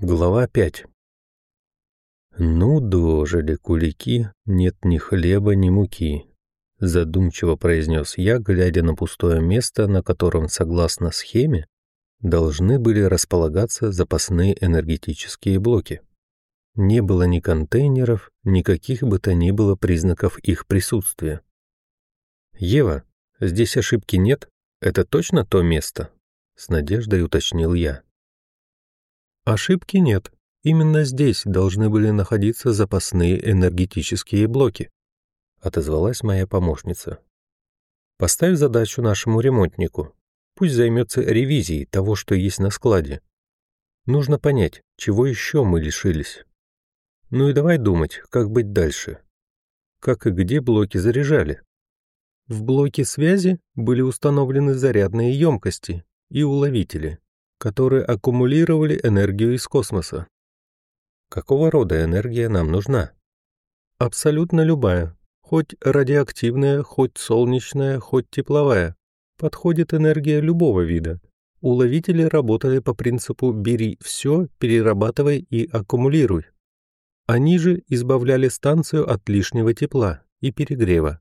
Глава 5 «Ну, дожили кулики, нет ни хлеба, ни муки», — задумчиво произнес я, глядя на пустое место, на котором, согласно схеме, должны были располагаться запасные энергетические блоки. Не было ни контейнеров, никаких бы то ни было признаков их присутствия. «Ева, здесь ошибки нет? Это точно то место?» — с надеждой уточнил я. Ошибки нет. Именно здесь должны были находиться запасные энергетические блоки, отозвалась моя помощница. Поставь задачу нашему ремонтнику. Пусть займется ревизией того, что есть на складе. Нужно понять, чего еще мы лишились. Ну и давай думать, как быть дальше. Как и где блоки заряжали. В блоке связи были установлены зарядные емкости и уловители которые аккумулировали энергию из космоса. Какого рода энергия нам нужна? Абсолютно любая, хоть радиоактивная, хоть солнечная, хоть тепловая. Подходит энергия любого вида. Уловители работали по принципу «бери все, перерабатывай и аккумулируй». Они же избавляли станцию от лишнего тепла и перегрева,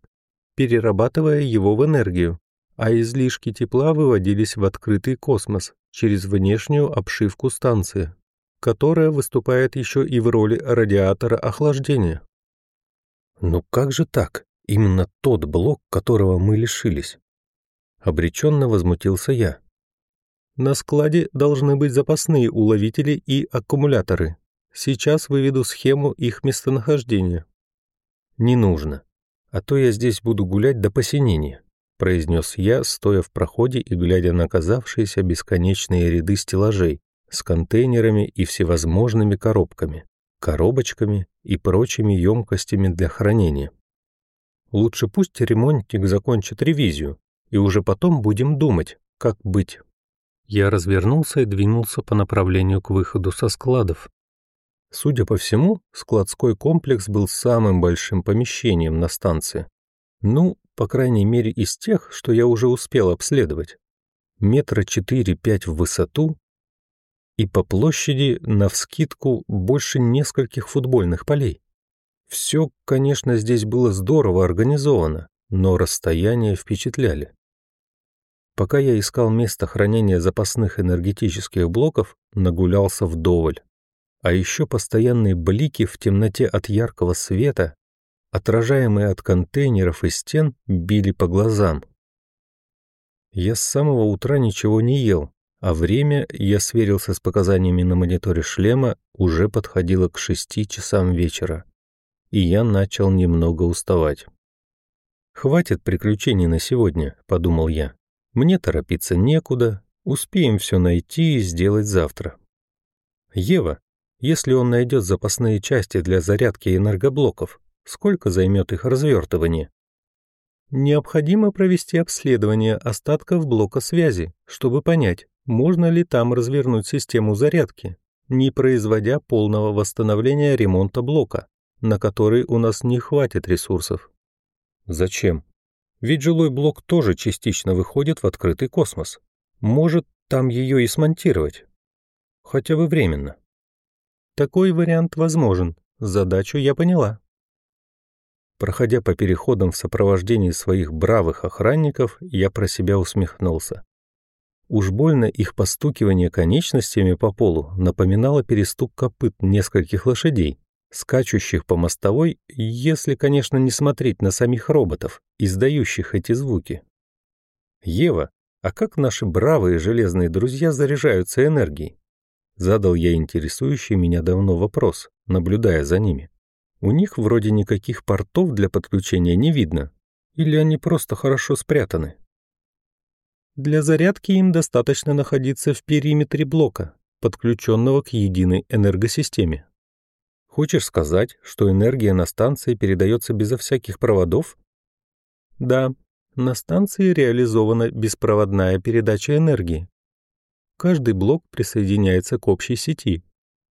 перерабатывая его в энергию, а излишки тепла выводились в открытый космос через внешнюю обшивку станции, которая выступает еще и в роли радиатора охлаждения. Ну как же так? Именно тот блок, которого мы лишились. Обреченно возмутился я. На складе должны быть запасные уловители и аккумуляторы. Сейчас выведу схему их местонахождения. Не нужно, а то я здесь буду гулять до посинения произнес я, стоя в проходе и глядя на оказавшиеся бесконечные ряды стеллажей с контейнерами и всевозможными коробками, коробочками и прочими емкостями для хранения. Лучше пусть ремонтник закончит ревизию, и уже потом будем думать, как быть. Я развернулся и двинулся по направлению к выходу со складов. Судя по всему, складской комплекс был самым большим помещением на станции. Ну, по крайней мере из тех, что я уже успел обследовать. Метра четыре-пять в высоту и по площади, навскидку, больше нескольких футбольных полей. Все, конечно, здесь было здорово организовано, но расстояния впечатляли. Пока я искал место хранения запасных энергетических блоков, нагулялся вдоволь. А еще постоянные блики в темноте от яркого света отражаемые от контейнеров и стен, били по глазам. Я с самого утра ничего не ел, а время, я сверился с показаниями на мониторе шлема, уже подходило к шести часам вечера, и я начал немного уставать. «Хватит приключений на сегодня», — подумал я. «Мне торопиться некуда, успеем все найти и сделать завтра». «Ева, если он найдет запасные части для зарядки энергоблоков, Сколько займет их развертывание? Необходимо провести обследование остатков блока связи, чтобы понять, можно ли там развернуть систему зарядки, не производя полного восстановления ремонта блока, на который у нас не хватит ресурсов. Зачем? Ведь жилой блок тоже частично выходит в открытый космос. Может, там ее и смонтировать. Хотя бы временно. Такой вариант возможен. Задачу я поняла. Проходя по переходам в сопровождении своих бравых охранников, я про себя усмехнулся. Уж больно их постукивание конечностями по полу напоминало перестук копыт нескольких лошадей, скачущих по мостовой, если, конечно, не смотреть на самих роботов, издающих эти звуки. «Ева, а как наши бравые железные друзья заряжаются энергией?» Задал я интересующий меня давно вопрос, наблюдая за ними. У них вроде никаких портов для подключения не видно. Или они просто хорошо спрятаны? Для зарядки им достаточно находиться в периметре блока, подключенного к единой энергосистеме. Хочешь сказать, что энергия на станции передается безо всяких проводов? Да, на станции реализована беспроводная передача энергии. Каждый блок присоединяется к общей сети,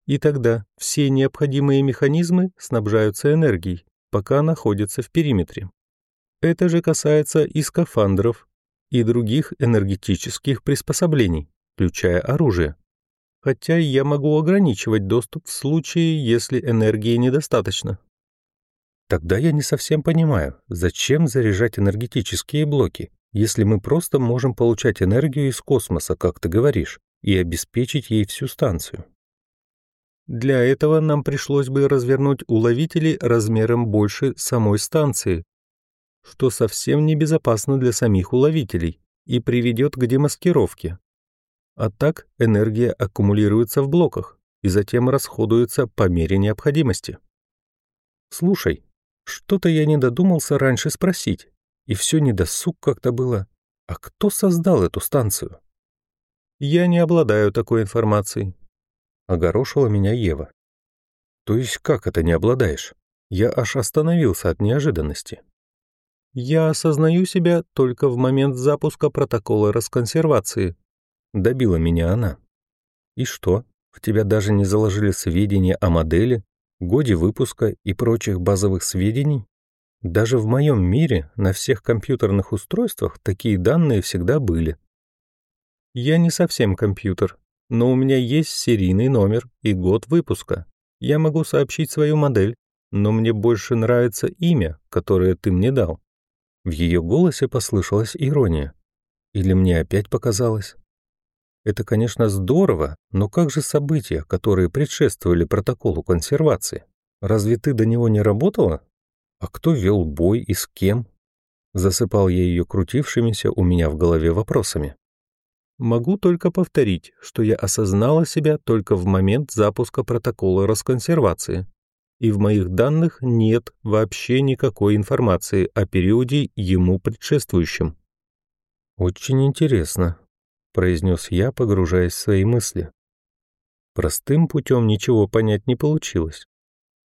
и тогда все необходимые механизмы снабжаются энергией, пока находятся в периметре. Это же касается и скафандров, и других энергетических приспособлений, включая оружие. хотя я могу ограничивать доступ в случае, если энергии недостаточно. Тогда я не совсем понимаю, зачем заряжать энергетические блоки, если мы просто можем получать энергию из космоса, как ты говоришь, и обеспечить ей всю станцию. Для этого нам пришлось бы развернуть уловители размером больше самой станции, что совсем небезопасно для самих уловителей и приведет к демаскировке. А так энергия аккумулируется в блоках и затем расходуется по мере необходимости. Слушай, что-то я не додумался раньше спросить, и все недосуг как-то было. А кто создал эту станцию? Я не обладаю такой информацией. Огорошила меня Ева. То есть как это не обладаешь? Я аж остановился от неожиданности. Я осознаю себя только в момент запуска протокола расконсервации. Добила меня она. И что, в тебя даже не заложили сведения о модели, годе выпуска и прочих базовых сведений? Даже в моем мире на всех компьютерных устройствах такие данные всегда были. Я не совсем компьютер, но у меня есть серийный номер и год выпуска. Я могу сообщить свою модель, но мне больше нравится имя, которое ты мне дал. В ее голосе послышалась ирония. Или мне опять показалось? Это, конечно, здорово, но как же события, которые предшествовали протоколу консервации? Разве ты до него не работала? А кто вел бой и с кем? Засыпал я ее крутившимися у меня в голове вопросами. Могу только повторить, что я осознала себя только в момент запуска протокола расконсервации и в моих данных нет вообще никакой информации о периоде ему предшествующем. «Очень интересно», — произнес я, погружаясь в свои мысли. Простым путем ничего понять не получилось.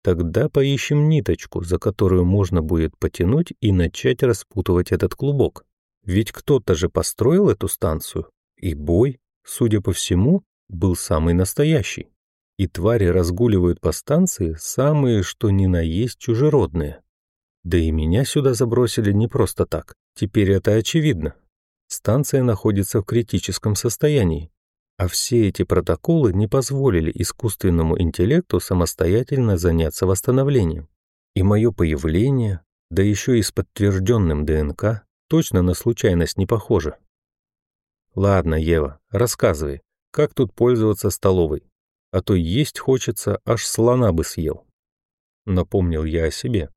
Тогда поищем ниточку, за которую можно будет потянуть и начать распутывать этот клубок. Ведь кто-то же построил эту станцию, и бой, судя по всему, был самый настоящий и твари разгуливают по станции самые что ни на есть чужеродные. Да и меня сюда забросили не просто так, теперь это очевидно. Станция находится в критическом состоянии, а все эти протоколы не позволили искусственному интеллекту самостоятельно заняться восстановлением. И мое появление, да еще и с подтвержденным ДНК, точно на случайность не похоже. Ладно, Ева, рассказывай, как тут пользоваться столовой? а то есть хочется, аж слона бы съел. Напомнил я о себе.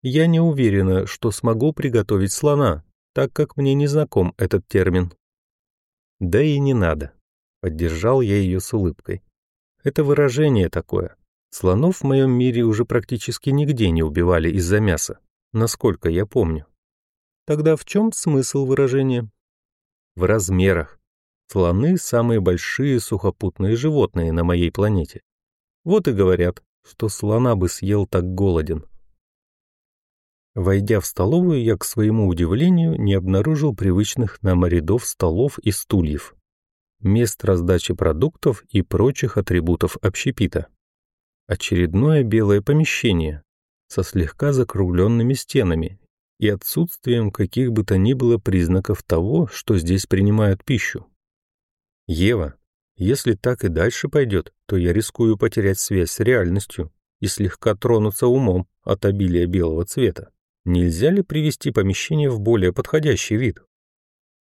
Я не уверена, что смогу приготовить слона, так как мне не знаком этот термин. Да и не надо. Поддержал я ее с улыбкой. Это выражение такое. Слонов в моем мире уже практически нигде не убивали из-за мяса, насколько я помню. Тогда в чем смысл выражения? В размерах. Слоны – самые большие сухопутные животные на моей планете. Вот и говорят, что слона бы съел так голоден. Войдя в столовую, я, к своему удивлению, не обнаружил привычных нам рядов столов и стульев, мест раздачи продуктов и прочих атрибутов общепита. Очередное белое помещение со слегка закругленными стенами и отсутствием каких бы то ни было признаков того, что здесь принимают пищу. Ева, если так и дальше пойдет, то я рискую потерять связь с реальностью и слегка тронуться умом от обилия белого цвета. Нельзя ли привести помещение в более подходящий вид?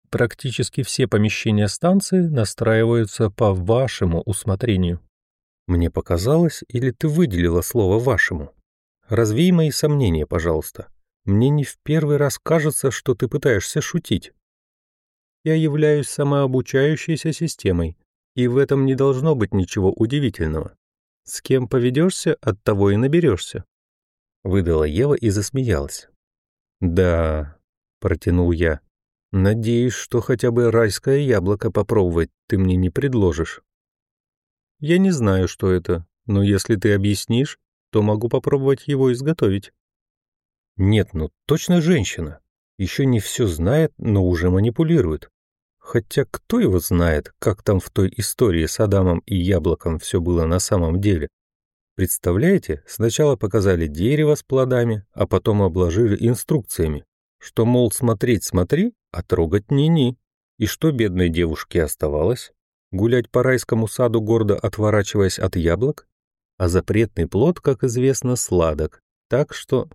Практически все помещения станции настраиваются по вашему усмотрению. Мне показалось, или ты выделила слово «вашему»? Развей мои сомнения, пожалуйста. Мне не в первый раз кажется, что ты пытаешься шутить я являюсь самообучающейся системой, и в этом не должно быть ничего удивительного. С кем поведешься, от того и наберешься. Выдала Ева и засмеялась. «Да», — протянул я, — «надеюсь, что хотя бы райское яблоко попробовать ты мне не предложишь». «Я не знаю, что это, но если ты объяснишь, то могу попробовать его изготовить». «Нет, ну точно женщина еще не все знает, но уже манипулирует. Хотя кто его знает, как там в той истории с Адамом и яблоком все было на самом деле. Представляете, сначала показали дерево с плодами, а потом обложили инструкциями, что, мол, смотреть смотри, а трогать ни-ни. И что бедной девушке оставалось? Гулять по райскому саду, гордо отворачиваясь от яблок? А запретный плод, как известно, сладок. Так что...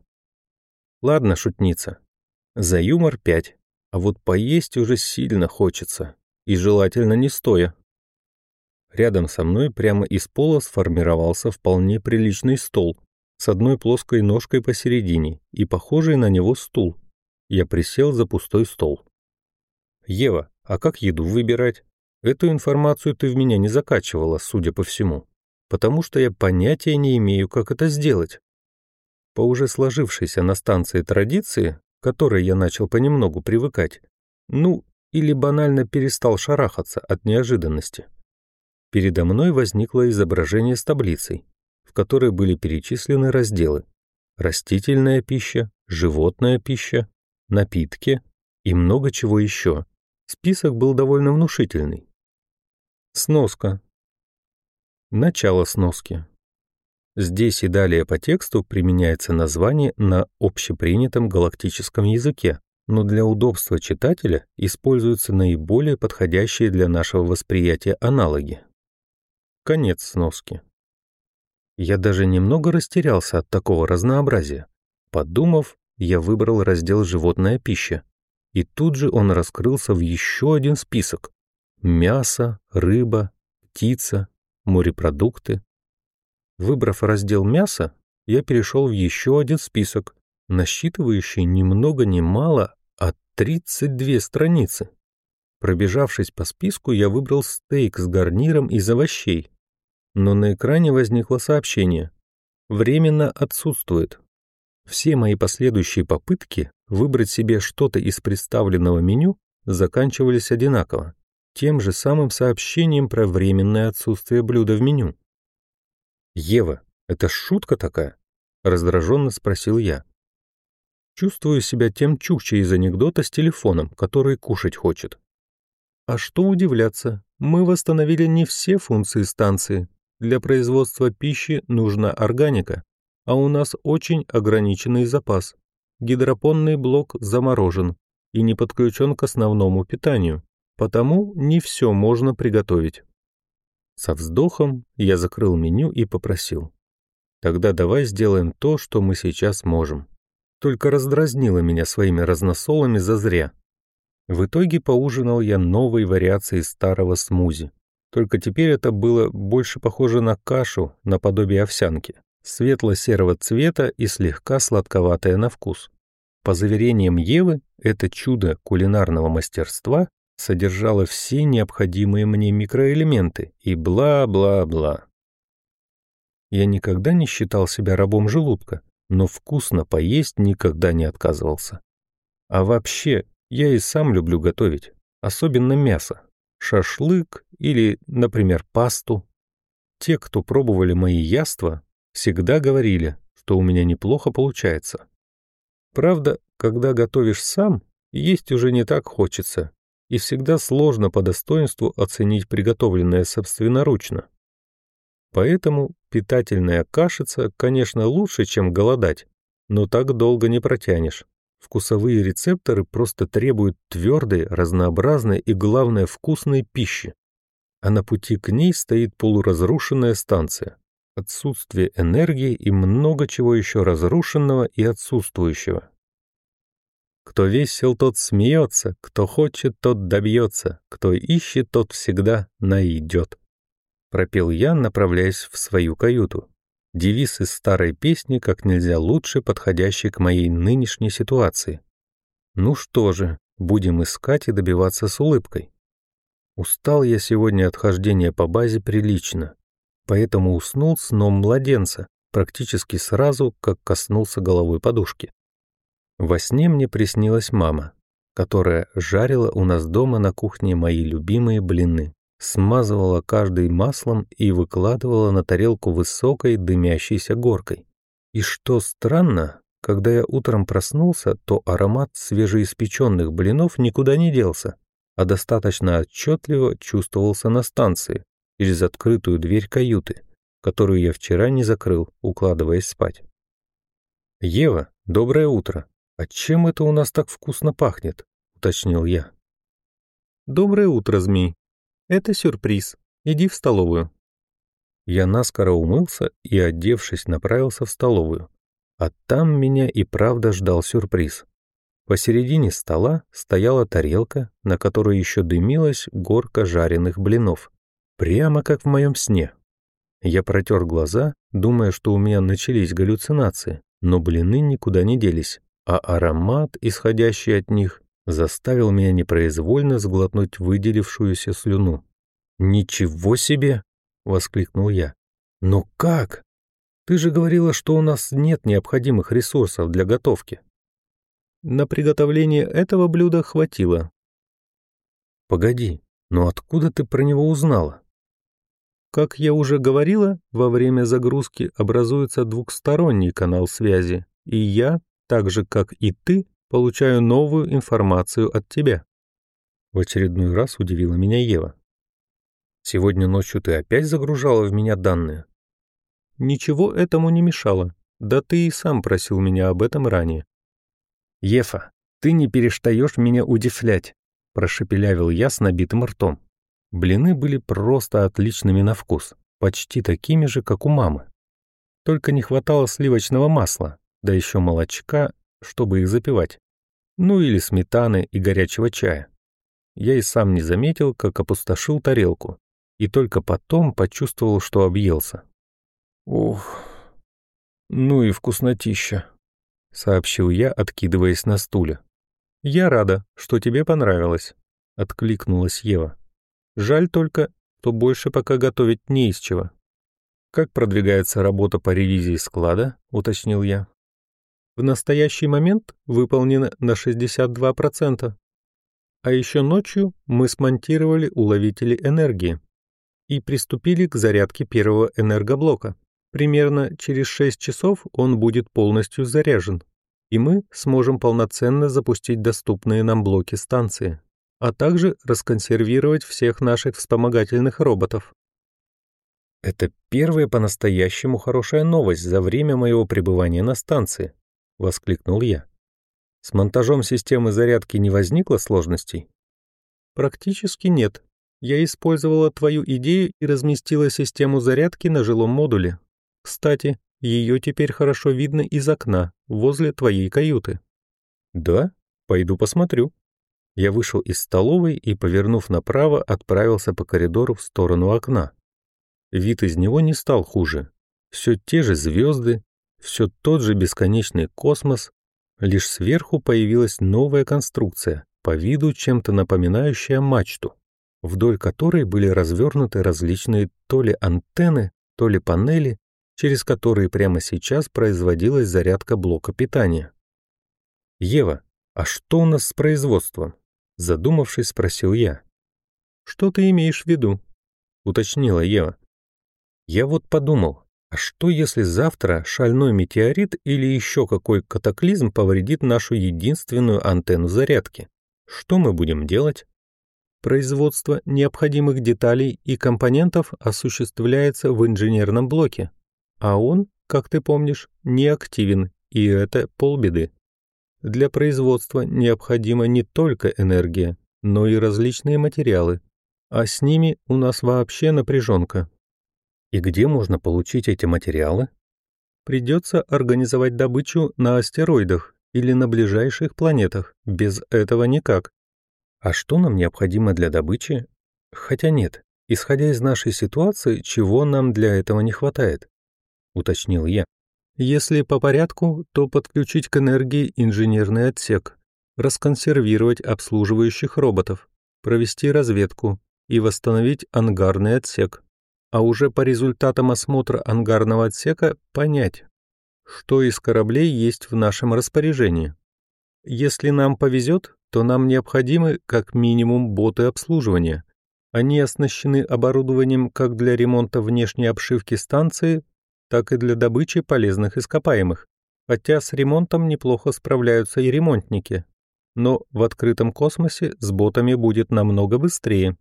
Ладно, шутница. За юмор пять. А вот поесть уже сильно хочется. И желательно не стоя. Рядом со мной прямо из пола сформировался вполне приличный стол с одной плоской ножкой посередине и похожий на него стул. Я присел за пустой стол. «Ева, а как еду выбирать? Эту информацию ты в меня не закачивала, судя по всему, потому что я понятия не имею, как это сделать. По уже сложившейся на станции традиции, к которой я начал понемногу привыкать, ну, или банально перестал шарахаться от неожиданности. Передо мной возникло изображение с таблицей, в которой были перечислены разделы «Растительная пища», «Животная пища», «Напитки» и много чего еще. Список был довольно внушительный. Сноска. Начало сноски. Здесь и далее по тексту применяется название на общепринятом галактическом языке, но для удобства читателя используются наиболее подходящие для нашего восприятия аналоги. Конец сноски. Я даже немного растерялся от такого разнообразия. Подумав, я выбрал раздел «Животная пища». И тут же он раскрылся в еще один список. Мясо, рыба, птица, морепродукты. Выбрав раздел «Мясо», я перешел в еще один список, насчитывающий ни много ни мало, а 32 страницы. Пробежавшись по списку, я выбрал стейк с гарниром из овощей, но на экране возникло сообщение «Временно отсутствует». Все мои последующие попытки выбрать себе что-то из представленного меню заканчивались одинаково, тем же самым сообщением про временное отсутствие блюда в меню. «Ева, это шутка такая?» — раздраженно спросил я. Чувствую себя тем чукче из анекдота с телефоном, который кушать хочет. А что удивляться, мы восстановили не все функции станции, для производства пищи нужна органика, а у нас очень ограниченный запас. Гидропонный блок заморожен и не подключен к основному питанию, потому не все можно приготовить. Со вздохом я закрыл меню и попросил. Тогда давай сделаем то, что мы сейчас можем. Только раздразнило меня своими разносолами зазря. В итоге поужинал я новой вариацией старого смузи. Только теперь это было больше похоже на кашу, наподобие овсянки, светло-серого цвета и слегка сладковатая на вкус. По заверениям Евы, это чудо кулинарного мастерства содержало все необходимые мне микроэлементы и бла-бла-бла. Я никогда не считал себя рабом желудка, но вкусно поесть никогда не отказывался. А вообще, я и сам люблю готовить, особенно мясо шашлык или, например, пасту. Те, кто пробовали мои яства, всегда говорили, что у меня неплохо получается. Правда, когда готовишь сам, есть уже не так хочется, и всегда сложно по достоинству оценить приготовленное собственноручно. Поэтому питательная кашица, конечно, лучше, чем голодать, но так долго не протянешь. Вкусовые рецепторы просто требуют твердой, разнообразной и, главное, вкусной пищи. А на пути к ней стоит полуразрушенная станция. Отсутствие энергии и много чего еще разрушенного и отсутствующего. Кто весел, тот смеется, кто хочет, тот добьется, кто ищет, тот всегда найдет. Пропел я, направляясь в свою каюту. Девиз из старой песни как нельзя лучше подходящий к моей нынешней ситуации. Ну что же, будем искать и добиваться с улыбкой. Устал я сегодня от хождения по базе прилично, поэтому уснул сном младенца практически сразу, как коснулся головой подушки. Во сне мне приснилась мама, которая жарила у нас дома на кухне мои любимые блины смазывала каждый маслом и выкладывала на тарелку высокой дымящейся горкой. И что странно, когда я утром проснулся, то аромат свежеиспеченных блинов никуда не делся, а достаточно отчетливо чувствовался на станции, через открытую дверь каюты, которую я вчера не закрыл, укладываясь спать. «Ева, доброе утро. А чем это у нас так вкусно пахнет?» — уточнил я. «Доброе утро, змей», Это сюрприз. Иди в столовую. Я наскоро умылся и, одевшись, направился в столовую. А там меня и правда ждал сюрприз. Посередине стола стояла тарелка, на которой еще дымилась горка жареных блинов. Прямо как в моем сне. Я протер глаза, думая, что у меня начались галлюцинации, но блины никуда не делись, а аромат, исходящий от них, заставил меня непроизвольно сглотнуть выделившуюся слюну. «Ничего себе!» — воскликнул я. «Но как? Ты же говорила, что у нас нет необходимых ресурсов для готовки». На приготовление этого блюда хватило. «Погоди, но откуда ты про него узнала?» Как я уже говорила, во время загрузки образуется двухсторонний канал связи, и я, так же как и ты, получаю новую информацию от тебя. В очередной раз удивила меня Ева. Сегодня ночью ты опять загружала в меня данные? Ничего этому не мешало. Да ты и сам просил меня об этом ранее. Ефа, ты не перестаешь меня удивлять, прошепелявил я с набитым ртом. Блины были просто отличными на вкус, почти такими же, как у мамы. Только не хватало сливочного масла, да еще молочка чтобы их запивать. Ну или сметаны и горячего чая. Я и сам не заметил, как опустошил тарелку, и только потом почувствовал, что объелся. «Ух, ну и вкуснотища», — сообщил я, откидываясь на стуле. «Я рада, что тебе понравилось», — откликнулась Ева. «Жаль только, что больше пока готовить не из чего». «Как продвигается работа по ревизии склада?» — уточнил я в настоящий момент выполнено на 62%. А еще ночью мы смонтировали уловители энергии и приступили к зарядке первого энергоблока. Примерно через 6 часов он будет полностью заряжен, и мы сможем полноценно запустить доступные нам блоки станции, а также расконсервировать всех наших вспомогательных роботов. Это первая по-настоящему хорошая новость за время моего пребывания на станции, — воскликнул я. «С монтажом системы зарядки не возникло сложностей?» «Практически нет. Я использовала твою идею и разместила систему зарядки на жилом модуле. Кстати, ее теперь хорошо видно из окна, возле твоей каюты». «Да? Пойду посмотрю». Я вышел из столовой и, повернув направо, отправился по коридору в сторону окна. Вид из него не стал хуже. Все те же звезды, все тот же бесконечный космос, лишь сверху появилась новая конструкция, по виду чем-то напоминающая мачту, вдоль которой были развернуты различные то ли антенны, то ли панели, через которые прямо сейчас производилась зарядка блока питания. «Ева, а что у нас с производством?» Задумавшись, спросил я. «Что ты имеешь в виду?» — уточнила Ева. «Я вот подумал, а что, если завтра шальной метеорит или еще какой катаклизм повредит нашу единственную антенну зарядки? Что мы будем делать? Производство необходимых деталей и компонентов осуществляется в инженерном блоке, а он, как ты помнишь, не активен, и это полбеды. Для производства необходима не только энергия, но и различные материалы, а с ними у нас вообще напряженка. И где можно получить эти материалы? Придется организовать добычу на астероидах или на ближайших планетах. Без этого никак. А что нам необходимо для добычи? Хотя нет, исходя из нашей ситуации, чего нам для этого не хватает? Уточнил я. Если по порядку, то подключить к энергии инженерный отсек, расконсервировать обслуживающих роботов, провести разведку и восстановить ангарный отсек а уже по результатам осмотра ангарного отсека понять, что из кораблей есть в нашем распоряжении. Если нам повезет, то нам необходимы как минимум боты обслуживания. Они оснащены оборудованием как для ремонта внешней обшивки станции, так и для добычи полезных ископаемых. Хотя с ремонтом неплохо справляются и ремонтники. Но в открытом космосе с ботами будет намного быстрее.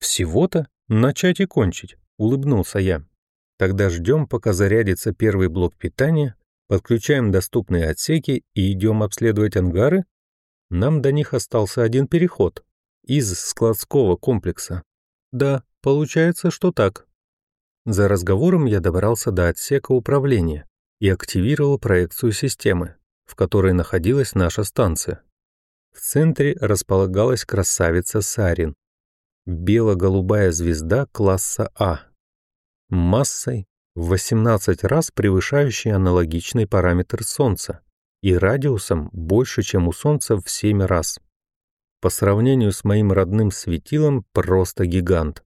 Всего-то «Начать и кончить», — улыбнулся я. «Тогда ждем, пока зарядится первый блок питания, подключаем доступные отсеки и идем обследовать ангары? Нам до них остался один переход из складского комплекса Да, получается, что так. За разговором я добрался до отсека управления и активировал проекцию системы, в которой находилась наша станция. В центре располагалась красавица Сарин, бело-голубая звезда класса А, массой в 18 раз превышающий аналогичный параметр Солнца и радиусом больше, чем у Солнца в 7 раз. По сравнению с моим родным светилом просто гигант.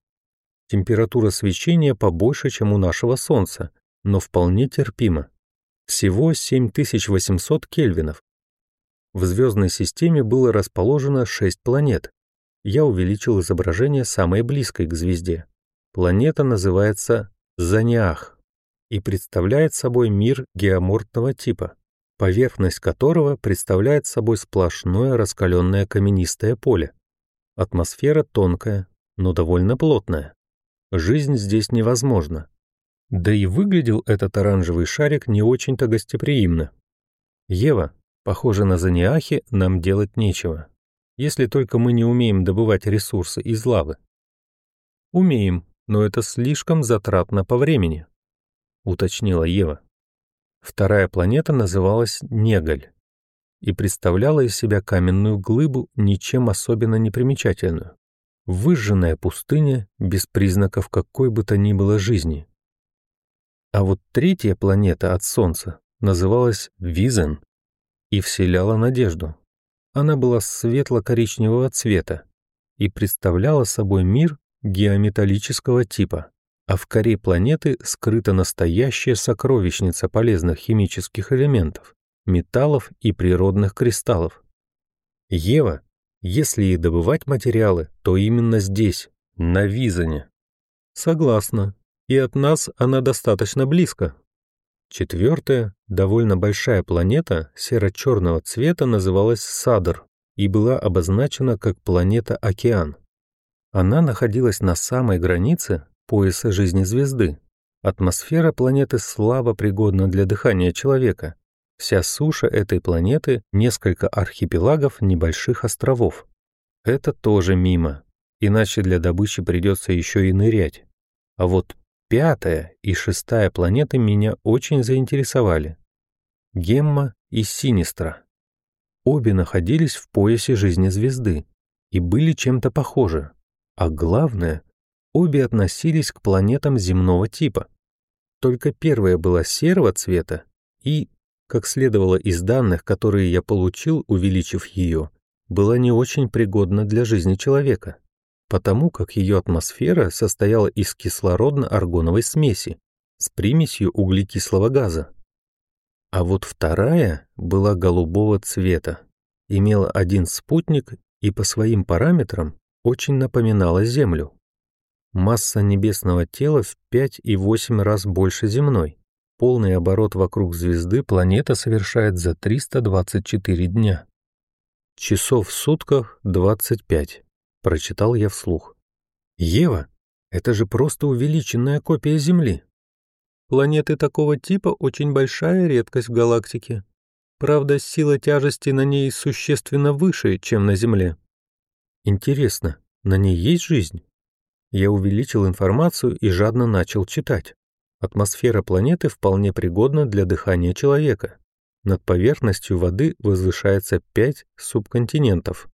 Температура свечения побольше, чем у нашего Солнца, но вполне терпима. Всего 7800 кельвинов. В звездной системе было расположено 6 планет. Я увеличил изображение самой близкой к звезде. Планета называется Заниах и представляет собой мир геоморфного типа, поверхность которого представляет собой сплошное раскаленное каменистое поле. Атмосфера тонкая, но довольно плотная. Жизнь здесь невозможна. Да и выглядел этот оранжевый шарик не очень-то гостеприимно. Ева, похоже на Заниахи, нам делать нечего, если только мы не умеем добывать ресурсы из лавы. Умеем, но это слишком затратно по времени уточнила Ева. Вторая планета называлась Неголь и представляла из себя каменную глыбу, ничем особенно не примечательную. Выжженная пустыня без признаков какой бы то ни было жизни. А вот третья планета от Солнца называлась Визен и вселяла надежду. Она была светло-коричневого цвета и представляла собой мир геометаллического типа а в коре планеты скрыта настоящая сокровищница полезных химических элементов, металлов и природных кристаллов. Ева, если и добывать материалы, то именно здесь, на Визане. Согласна. И от нас она достаточно близко. Четвертая, довольно большая планета серо-черного цвета называлась Садр и была обозначена как планета-океан. Она находилась на самой границе пояса жизни звезды. Атмосфера планеты слабо пригодна для дыхания человека. Вся суша этой планеты — несколько архипелагов небольших островов. Это тоже мимо, иначе для добычи придется еще и нырять. А вот пятая и шестая планеты меня очень заинтересовали. Гемма и Синистра. Обе находились в поясе жизни звезды и были чем-то похожи. А главное, обе относились к планетам земного типа. Только первая была серого цвета и, как следовало из данных, которые я получил, увеличив ее, была не очень пригодна для жизни человека, потому как ее атмосфера состояла из кислородно-аргоновой смеси с примесью углекислого газа. А вот вторая была голубого цвета, имела один спутник и по своим параметрам очень напоминала Землю. Масса небесного тела в 5 и 8 раз больше земной. Полный оборот вокруг звезды планета совершает за 324 дня. Часов в сутках 25, прочитал я вслух. Ева, это же просто увеличенная копия Земли. Планеты такого типа очень большая редкость в галактике. Правда, сила тяжести на ней существенно выше, чем на Земле. Интересно, на ней есть жизнь? Я увеличил информацию и жадно начал читать. Атмосфера планеты вполне пригодна для дыхания человека. Над поверхностью воды возвышается пять субконтинентов.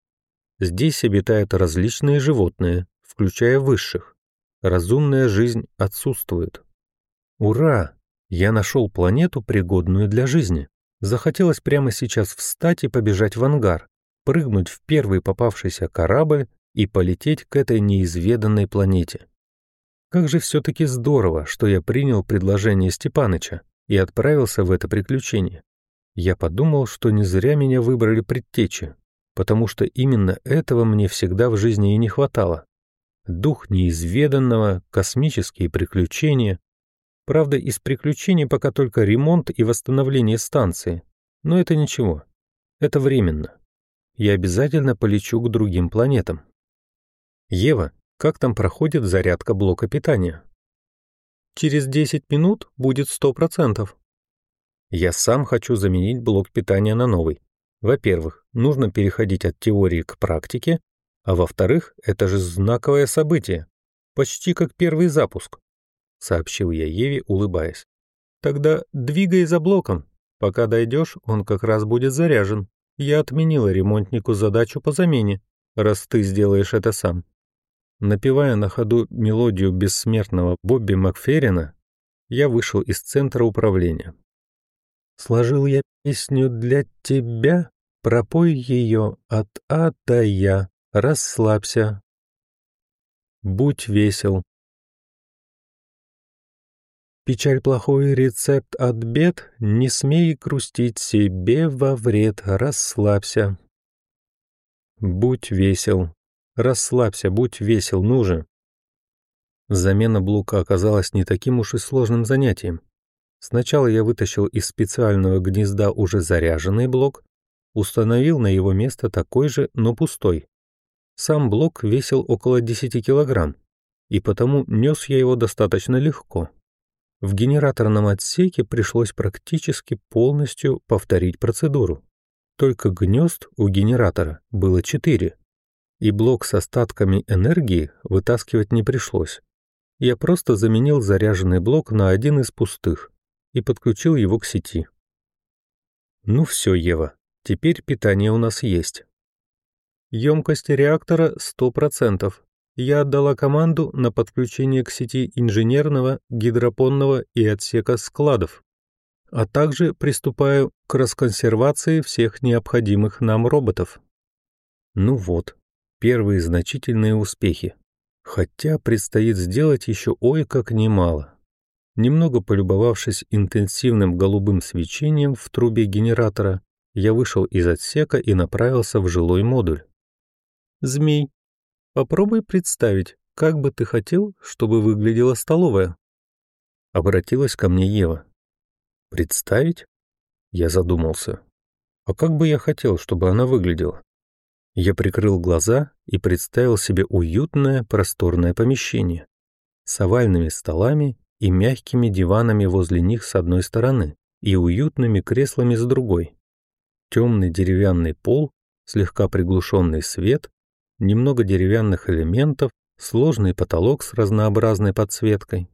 Здесь обитают различные животные, включая высших. Разумная жизнь отсутствует. Ура! Я нашел планету, пригодную для жизни. Захотелось прямо сейчас встать и побежать в ангар, прыгнуть в первый попавшийся корабль и полететь к этой неизведанной планете. Как же все-таки здорово, что я принял предложение Степаныча и отправился в это приключение. Я подумал, что не зря меня выбрали предтечи, потому что именно этого мне всегда в жизни и не хватало. Дух неизведанного, космические приключения. Правда, из приключений пока только ремонт и восстановление станции. Но это ничего. Это временно. Я обязательно полечу к другим планетам. Ева, как там проходит зарядка блока питания? Через 10 минут будет 100%. Я сам хочу заменить блок питания на новый. Во-первых, нужно переходить от теории к практике, а во-вторых, это же знаковое событие. Почти как первый запуск, сообщил я Еве, улыбаясь. Тогда двигай за блоком. Пока дойдешь, он как раз будет заряжен. Я отменила ремонтнику задачу по замене, раз ты сделаешь это сам. Напевая на ходу мелодию бессмертного Бобби Макферрина, я вышел из центра управления. Сложил я песню для тебя, пропой ее от А до Я, расслабься. Будь весел. Печаль плохой рецепт от бед, не смей грустить себе во вред, расслабься. Будь весел. Расслабься, будь весел, ну же. Замена блока оказалась не таким уж и сложным занятием. Сначала я вытащил из специального гнезда уже заряженный блок, установил на его место такой же, но пустой. Сам блок весил около 10 килограмм, и потому нес я его достаточно легко. В генераторном отсеке пришлось практически полностью повторить процедуру. Только гнезд у генератора было четыре, и блок с остатками энергии вытаскивать не пришлось. Я просто заменил заряженный блок на один из пустых и подключил его к сети. Ну все, Ева, теперь питание у нас есть. Емкость реактора 100%. Я отдала команду на подключение к сети инженерного, гидропонного и отсека складов, а также приступаю к расконсервации всех необходимых нам роботов. Ну вот, первые значительные успехи. Хотя предстоит сделать еще ой как немало. Немного полюбовавшись интенсивным голубым свечением в трубе генератора, я вышел из отсека и направился в жилой модуль. «Змей, попробуй представить, как бы ты хотел, чтобы выглядела столовая?» Обратилась ко мне Ева. «Представить?» Я задумался. «А как бы я хотел, чтобы она выглядела?» Я прикрыл глаза и представил себе уютное просторное помещение с овальными столами и мягкими диванами возле них с одной стороны и уютными креслами с другой. Темный деревянный пол, слегка приглушенный свет, немного деревянных элементов, сложный потолок с разнообразной подсветкой,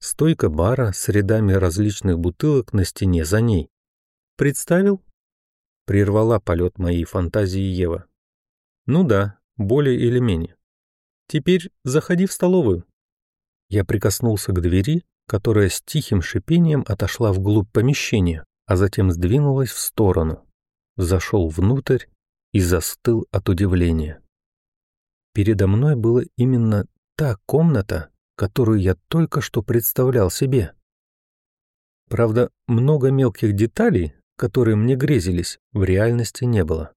стойка бара с рядами различных бутылок на стене за ней. «Представил?» — прервала полет моей фантазии Ева. Ну да, более или менее. Теперь заходи в столовую. Я прикоснулся к двери, которая с тихим шипением отошла вглубь помещения, а затем сдвинулась в сторону. Зашел внутрь и застыл от удивления. Передо мной была именно та комната, которую я только что представлял себе. Правда, много мелких деталей, которые мне грезились, в реальности не было.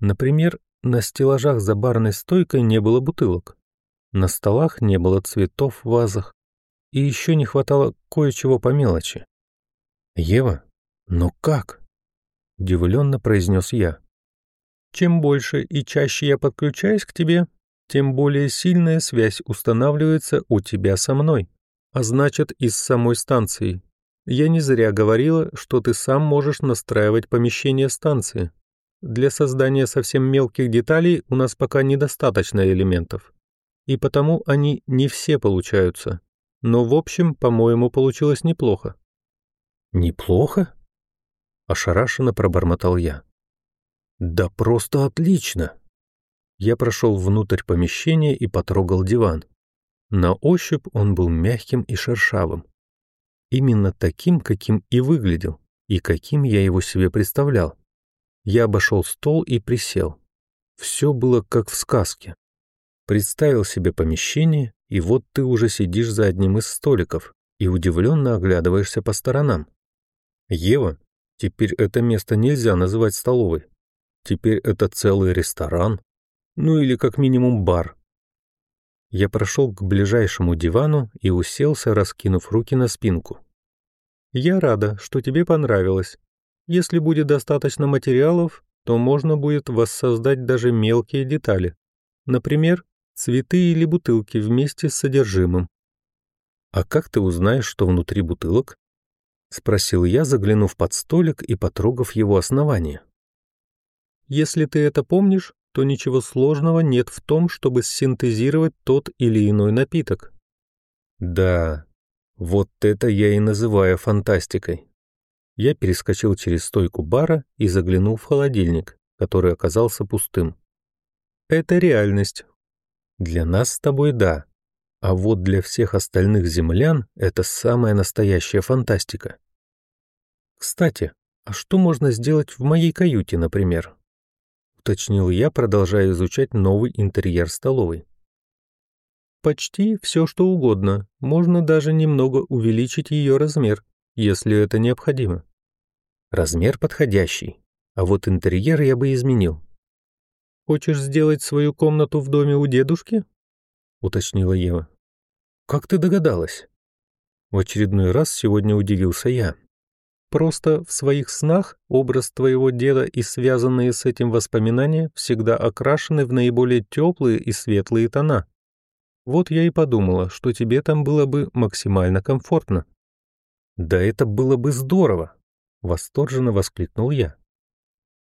Например, на стеллажах за барной стойкой не было бутылок. На столах не было цветов в вазах. И еще не хватало кое-чего по мелочи. «Ева, но как?» — удивленно произнес я. «Чем больше и чаще я подключаюсь к тебе, тем более сильная связь устанавливается у тебя со мной, а значит и с самой станцией. Я не зря говорила, что ты сам можешь настраивать помещение станции. Для создания совсем мелких деталей у нас пока недостаточно элементов. И потому они не все получаются. Но в общем, по-моему, получилось неплохо. Неплохо? Ошарашенно пробормотал я. Да просто отлично. Я прошел внутрь помещения и потрогал диван. На ощупь он был мягким и шершавым. Именно таким, каким и выглядел, и каким я его себе представлял. Я обошел стол и присел. Все было как в сказке. Представил себе помещение, и вот ты уже сидишь за одним из столиков и удивленно оглядываешься по сторонам. Ева, теперь это место нельзя называть столовой. Теперь это целый ресторан, ну или как минимум бар. Я прошел к ближайшему дивану и уселся, раскинув руки на спинку. «Я рада, что тебе понравилось», если будет достаточно материалов, то можно будет воссоздать даже мелкие детали. Например, цветы или бутылки вместе с содержимым. «А как ты узнаешь, что внутри бутылок?» — спросил я, заглянув под столик и потрогав его основание. «Если ты это помнишь, то ничего сложного нет в том, чтобы синтезировать тот или иной напиток. Да, вот это я и называю фантастикой. Я перескочил через стойку бара и заглянул в холодильник, который оказался пустым. Это реальность. Для нас с тобой да, а вот для всех остальных землян это самая настоящая фантастика. Кстати, а что можно сделать в моей каюте, например? Уточнил я, продолжая изучать новый интерьер столовой. Почти все, что угодно. Можно даже немного увеличить ее размер, если это необходимо. Размер подходящий, а вот интерьер я бы изменил. Хочешь сделать свою комнату в доме у дедушки? Уточнила Ева. Как ты догадалась? В очередной раз сегодня удивился я. Просто в своих снах образ твоего деда и связанные с этим воспоминания всегда окрашены в наиболее теплые и светлые тона. Вот я и подумала, что тебе там было бы максимально комфортно. Да это было бы здорово, восторженно воскликнул я.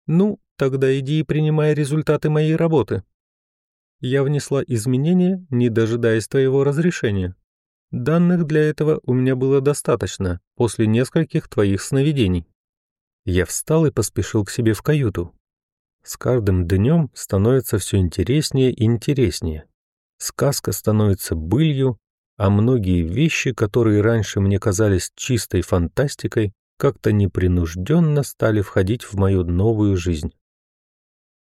Ну, тогда иди и принимай результаты моей работы. Я внесла изменения, не дожидаясь твоего разрешения. Данных для этого у меня было достаточно после нескольких твоих сновидений. Я встал и поспешил к себе в каюту. С каждым днем становится все интереснее и интереснее. Сказка становится былью, а многие вещи, которые раньше мне казались чистой фантастикой, как-то непринужденно стали входить в мою новую жизнь.